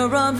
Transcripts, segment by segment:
your arms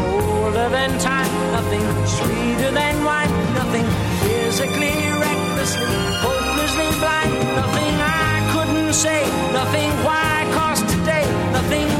older than time, nothing sweeter than wine, nothing physically, recklessly, hopelessly blind, nothing I couldn't say, nothing why, cause today, nothing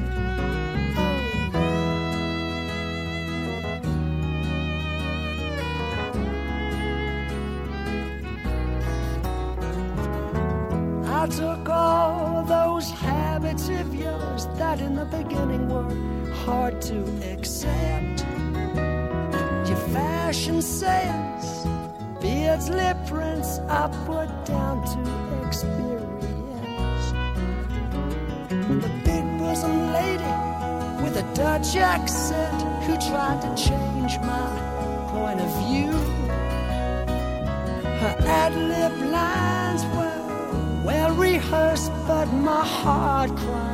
That in the beginning were hard to accept. Your fashion sense Beards, lip prints, I put down to experience. The big bosom lady with a Dutch accent who tried to change my point of view. Her ad lib lines were well rehearsed, but my heart cried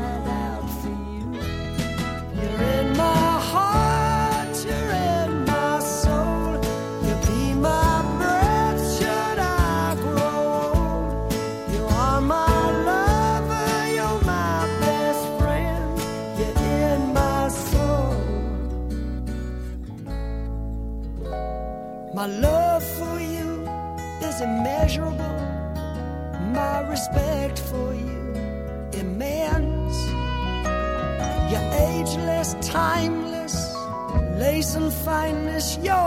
timeless, lace and fineness, your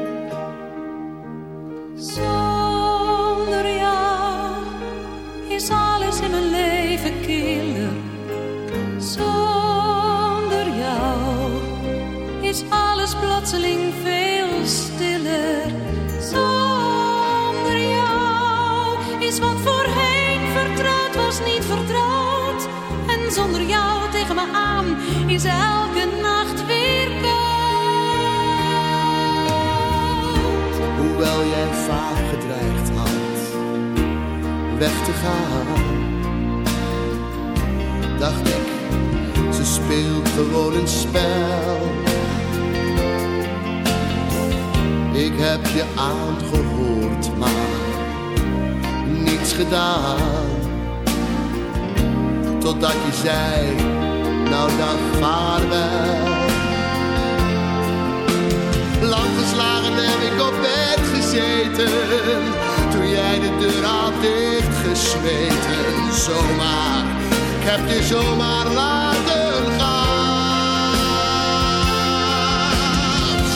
smeten zomaar. Ik heb je zomaar laten gaan.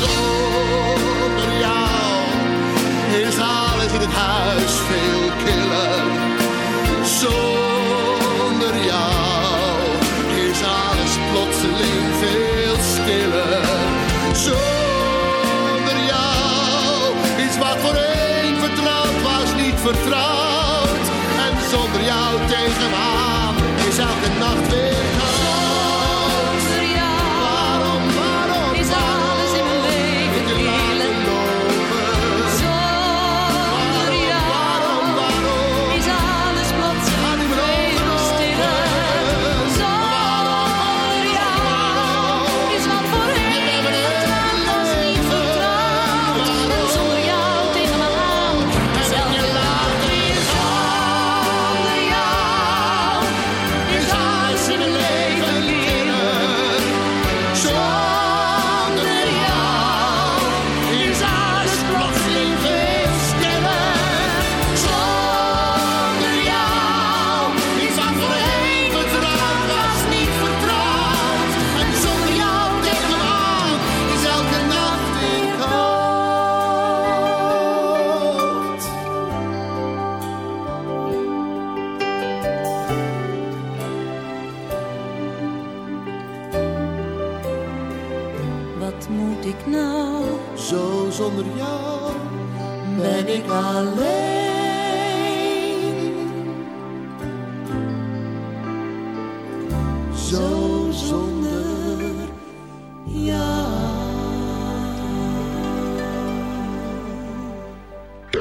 Zonder jou is alles in het huis veel killer. Zonder jou is alles plotseling veel stiller. Zonder jou is wat voor een vertrouwd was niet vertrouwd.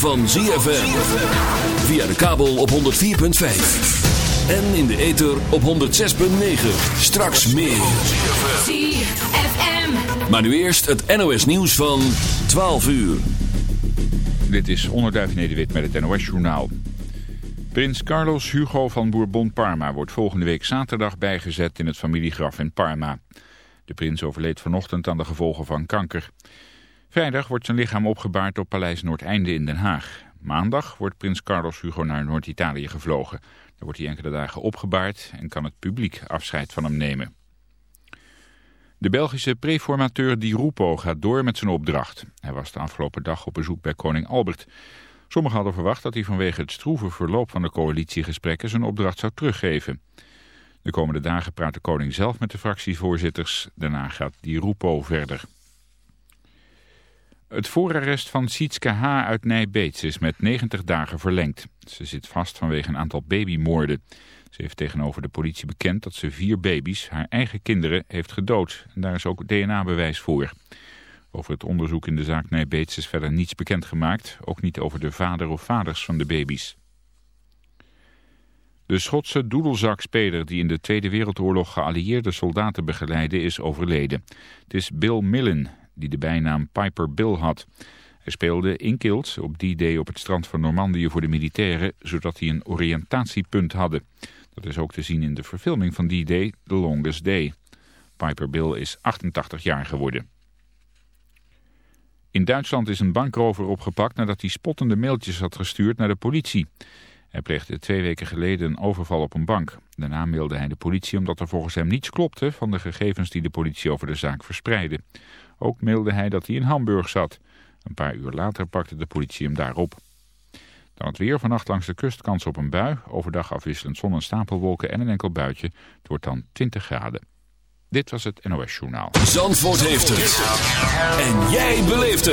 van ZFM. Via de kabel op 104.5. En in de ether op 106.9. Straks meer. ZFM. Maar nu eerst het NOS nieuws van 12 uur. Dit is Onderduif Nederwit met het NOS-journaal. Prins Carlos Hugo van Bourbon-Parma wordt volgende week zaterdag bijgezet in het familiegraf in Parma. De prins overleed vanochtend aan de gevolgen van kanker. Vrijdag wordt zijn lichaam opgebaard op Paleis Noordeinde in Den Haag. Maandag wordt prins Carlos Hugo naar Noord-Italië gevlogen. Daar wordt hij enkele dagen opgebaard en kan het publiek afscheid van hem nemen. De Belgische preformateur Di Rupo gaat door met zijn opdracht. Hij was de afgelopen dag op bezoek bij koning Albert. Sommigen hadden verwacht dat hij vanwege het stroeve verloop van de coalitiegesprekken zijn opdracht zou teruggeven. De komende dagen praat de koning zelf met de fractievoorzitters. Daarna gaat Di Rupo verder. Het voorarrest van Sietske H. uit Nijbeets is met 90 dagen verlengd. Ze zit vast vanwege een aantal babymoorden. Ze heeft tegenover de politie bekend dat ze vier baby's, haar eigen kinderen, heeft gedood. En daar is ook DNA-bewijs voor. Over het onderzoek in de zaak Nijbeets is verder niets bekendgemaakt. Ook niet over de vader of vaders van de baby's. De Schotse doedelzakspeler die in de Tweede Wereldoorlog geallieerde soldaten begeleidde is overleden. Het is Bill Millen, die de bijnaam Piper Bill had. Hij speelde in Kilt op die day op het strand van Normandië voor de militairen, zodat hij een oriëntatiepunt hadden. Dat is ook te zien in de verfilming van die day, The Longest Day. Piper Bill is 88 jaar geworden. In Duitsland is een bankrover opgepakt nadat hij spottende mailtjes had gestuurd naar de politie. Hij pleegde twee weken geleden een overval op een bank. Daarna mailde hij de politie omdat er volgens hem niets klopte van de gegevens die de politie over de zaak verspreidde. Ook mailde hij dat hij in Hamburg zat. Een paar uur later pakte de politie hem daarop. Dan het weer, vannacht langs de kust kans op een bui. Overdag afwisselend zon en stapelwolken en een enkel buitje. Het wordt dan 20 graden. Dit was het NOS Journaal. Zandvoort heeft het. En jij beleeft het.